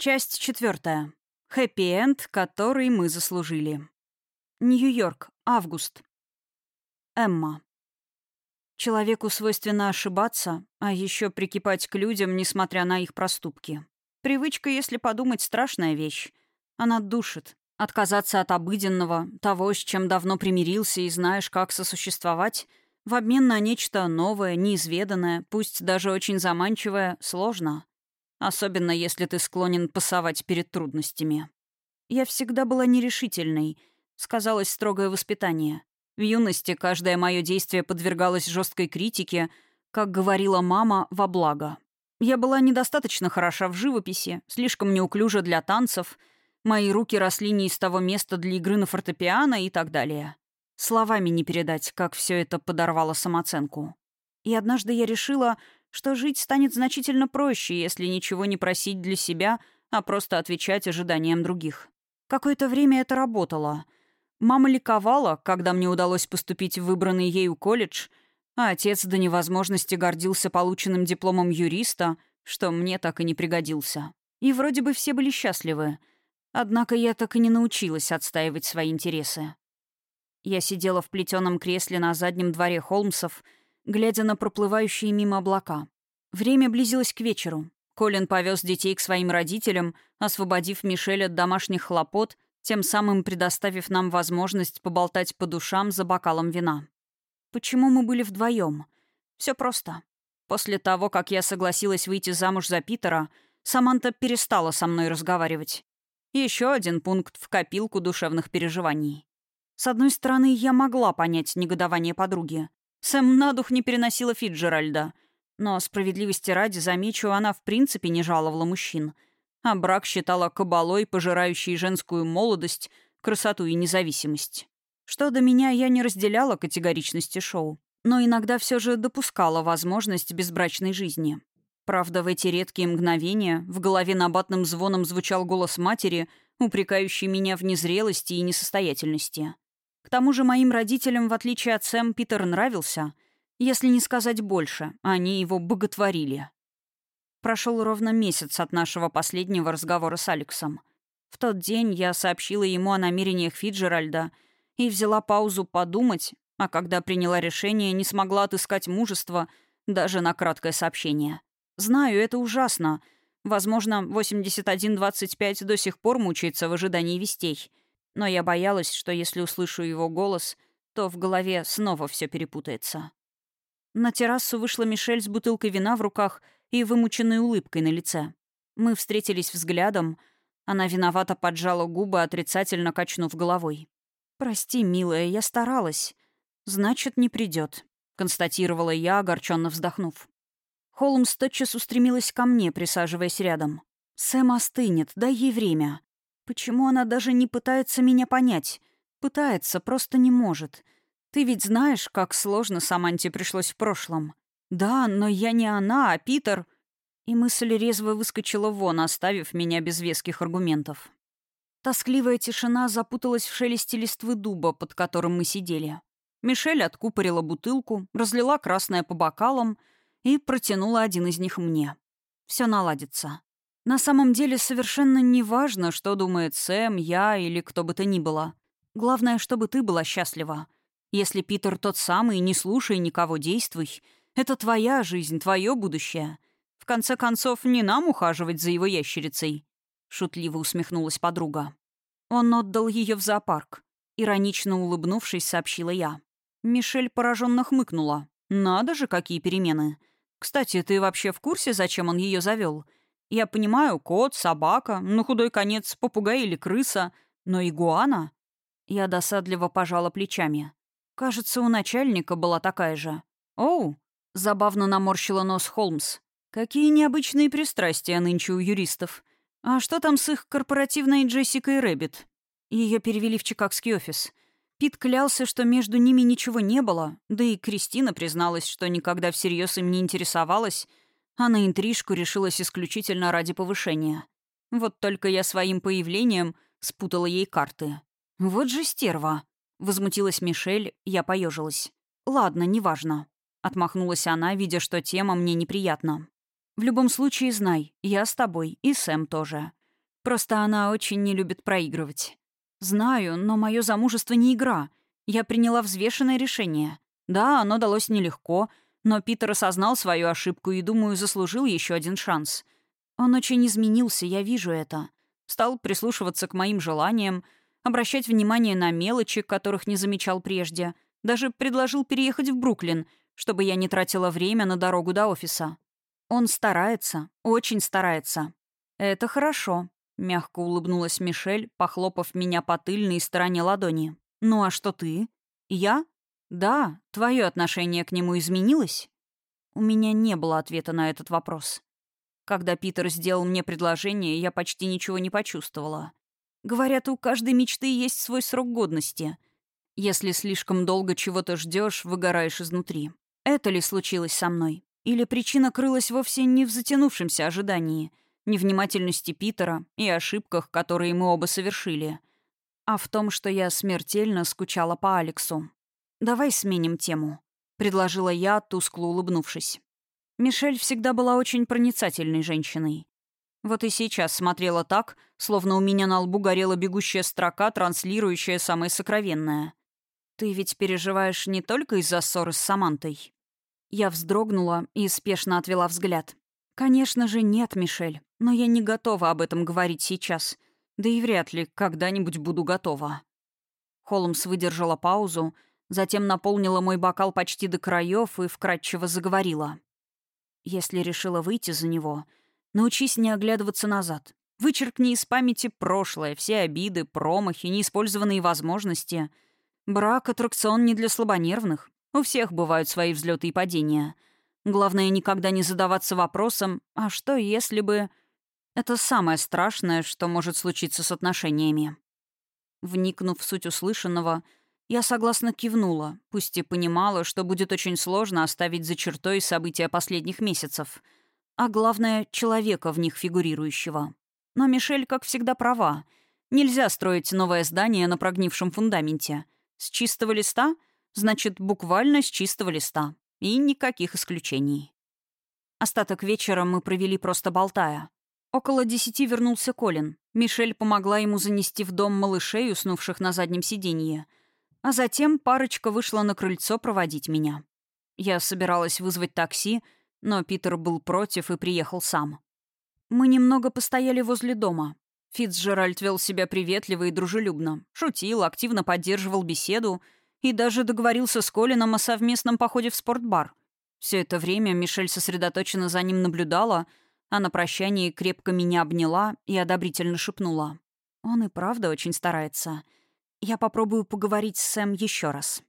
Часть четвертая. Хэппи-энд, который мы заслужили. Нью-Йорк. Август. Эмма. Человеку свойственно ошибаться, а еще прикипать к людям, несмотря на их проступки. Привычка, если подумать, страшная вещь. Она душит. Отказаться от обыденного, того, с чем давно примирился и знаешь, как сосуществовать, в обмен на нечто новое, неизведанное, пусть даже очень заманчивое, сложно. Особенно если ты склонен пасовать перед трудностями. Я всегда была нерешительной, сказалось строгое воспитание. В юности каждое мое действие подвергалось жесткой критике, как говорила мама, во благо. Я была недостаточно хороша в живописи, слишком неуклюжа для танцев, мои руки росли не из того места для игры на фортепиано и так далее. Словами не передать, как все это подорвало самооценку. И однажды я решила, что жить станет значительно проще, если ничего не просить для себя, а просто отвечать ожиданиям других. Какое-то время это работало. Мама ликовала, когда мне удалось поступить в выбранный ею колледж, а отец до невозможности гордился полученным дипломом юриста, что мне так и не пригодился. И вроде бы все были счастливы. Однако я так и не научилась отстаивать свои интересы. Я сидела в плетеном кресле на заднем дворе Холмсов — глядя на проплывающие мимо облака. Время близилось к вечеру. Колин повез детей к своим родителям, освободив Мишель от домашних хлопот, тем самым предоставив нам возможность поболтать по душам за бокалом вина. Почему мы были вдвоем? Все просто. После того, как я согласилась выйти замуж за Питера, Саманта перестала со мной разговаривать. Еще один пункт в копилку душевных переживаний. С одной стороны, я могла понять негодование подруги. Сэм на дух не переносила Фитджеральда. Но справедливости ради, замечу, она в принципе не жаловала мужчин. А брак считала кабалой, пожирающей женскую молодость, красоту и независимость. Что до меня, я не разделяла категоричности шоу, но иногда все же допускала возможность безбрачной жизни. Правда, в эти редкие мгновения в голове набатным звоном звучал голос матери, упрекающий меня в незрелости и несостоятельности. К тому же моим родителям, в отличие от Сэм, Питер нравился. Если не сказать больше, они его боготворили. Прошел ровно месяц от нашего последнего разговора с Алексом. В тот день я сообщила ему о намерениях Фиджеральда и взяла паузу подумать, а когда приняла решение, не смогла отыскать мужество даже на краткое сообщение. Знаю, это ужасно. Возможно, 8125 до сих пор мучается в ожидании вестей — но я боялась, что если услышу его голос, то в голове снова все перепутается. На террасу вышла Мишель с бутылкой вина в руках и вымученной улыбкой на лице. Мы встретились взглядом. Она виновато поджала губы, отрицательно качнув головой. «Прости, милая, я старалась. Значит, не придет, констатировала я, огорченно вздохнув. Холмс тотчас устремилась ко мне, присаживаясь рядом. «Сэм остынет, дай ей время. Почему она даже не пытается меня понять? Пытается, просто не может. Ты ведь знаешь, как сложно Саманте пришлось в прошлом. Да, но я не она, а Питер. И мысль резво выскочила вон, оставив меня без веских аргументов. Тоскливая тишина запуталась в шелесте листвы дуба, под которым мы сидели. Мишель откупорила бутылку, разлила красное по бокалам и протянула один из них мне. Все наладится. На самом деле совершенно не важно, что думает Сэм, я или кто бы то ни было. Главное, чтобы ты была счастлива. Если Питер тот самый, не слушай никого, действуй. Это твоя жизнь, твое будущее. В конце концов, не нам ухаживать за его ящерицей. Шутливо усмехнулась подруга. Он отдал ее в зоопарк. Иронично улыбнувшись, сообщила я. Мишель пораженно хмыкнула. «Надо же, какие перемены. Кстати, ты вообще в курсе, зачем он ее завел? Я понимаю, кот, собака, на худой конец попугай или крыса, но игуана? Я досадливо пожала плечами. Кажется, у начальника была такая же. «Оу!» — забавно наморщила нос Холмс. «Какие необычные пристрастия нынче у юристов. А что там с их корпоративной Джессикой Рэббит?» Ее перевели в чикагский офис. Пит клялся, что между ними ничего не было, да и Кристина призналась, что никогда всерьез им не интересовалась, а на интрижку решилась исключительно ради повышения. Вот только я своим появлением спутала ей карты. «Вот же стерва!» — возмутилась Мишель, я поежилась. «Ладно, неважно», — отмахнулась она, видя, что тема мне неприятна. «В любом случае знай, я с тобой, и Сэм тоже. Просто она очень не любит проигрывать. Знаю, но мое замужество не игра. Я приняла взвешенное решение. Да, оно далось нелегко, но Питер осознал свою ошибку и, думаю, заслужил еще один шанс. Он очень изменился, я вижу это. Стал прислушиваться к моим желаниям, обращать внимание на мелочи, которых не замечал прежде. Даже предложил переехать в Бруклин, чтобы я не тратила время на дорогу до офиса. Он старается, очень старается. Это хорошо, Мягко улыбнулась Мишель, похлопав меня по тыльной стороне ладони. «Ну а что ты?» «Я?» «Да, твое отношение к нему изменилось?» У меня не было ответа на этот вопрос. Когда Питер сделал мне предложение, я почти ничего не почувствовала. Говорят, у каждой мечты есть свой срок годности. Если слишком долго чего-то ждешь, выгораешь изнутри. Это ли случилось со мной? Или причина крылась вовсе не в затянувшемся ожидании — невнимательности Питера и ошибках, которые мы оба совершили, а в том, что я смертельно скучала по Алексу. «Давай сменим тему», — предложила я, тускло улыбнувшись. Мишель всегда была очень проницательной женщиной. Вот и сейчас смотрела так, словно у меня на лбу горела бегущая строка, транслирующая самое сокровенное. «Ты ведь переживаешь не только из-за ссоры с Самантой?» Я вздрогнула и спешно отвела взгляд. «Конечно же нет, Мишель. Но я не готова об этом говорить сейчас. Да и вряд ли когда-нибудь буду готова. Холмс выдержала паузу, затем наполнила мой бокал почти до краев и вкратчиво заговорила. «Если решила выйти за него, научись не оглядываться назад. Вычеркни из памяти прошлое, все обиды, промахи, неиспользованные возможности. Брак — аттракцион не для слабонервных. У всех бывают свои взлеты и падения. Главное, никогда не задаваться вопросом «а что, если бы...» Это самое страшное, что может случиться с отношениями. Вникнув в суть услышанного, я согласно кивнула, пусть и понимала, что будет очень сложно оставить за чертой события последних месяцев, а главное — человека в них фигурирующего. Но Мишель, как всегда, права. Нельзя строить новое здание на прогнившем фундаменте. С чистого листа — значит, буквально с чистого листа. И никаких исключений. Остаток вечера мы провели просто болтая. Около десяти вернулся Колин. Мишель помогла ему занести в дом малышей, уснувших на заднем сиденье. А затем парочка вышла на крыльцо проводить меня. Я собиралась вызвать такси, но Питер был против и приехал сам. Мы немного постояли возле дома. Фицджеральд вел себя приветливо и дружелюбно. Шутил, активно поддерживал беседу и даже договорился с Колином о совместном походе в спортбар. Все это время Мишель сосредоточенно за ним наблюдала — а на прощании крепко меня обняла и одобрительно шепнула. Он и правда очень старается. Я попробую поговорить с Сэм еще раз.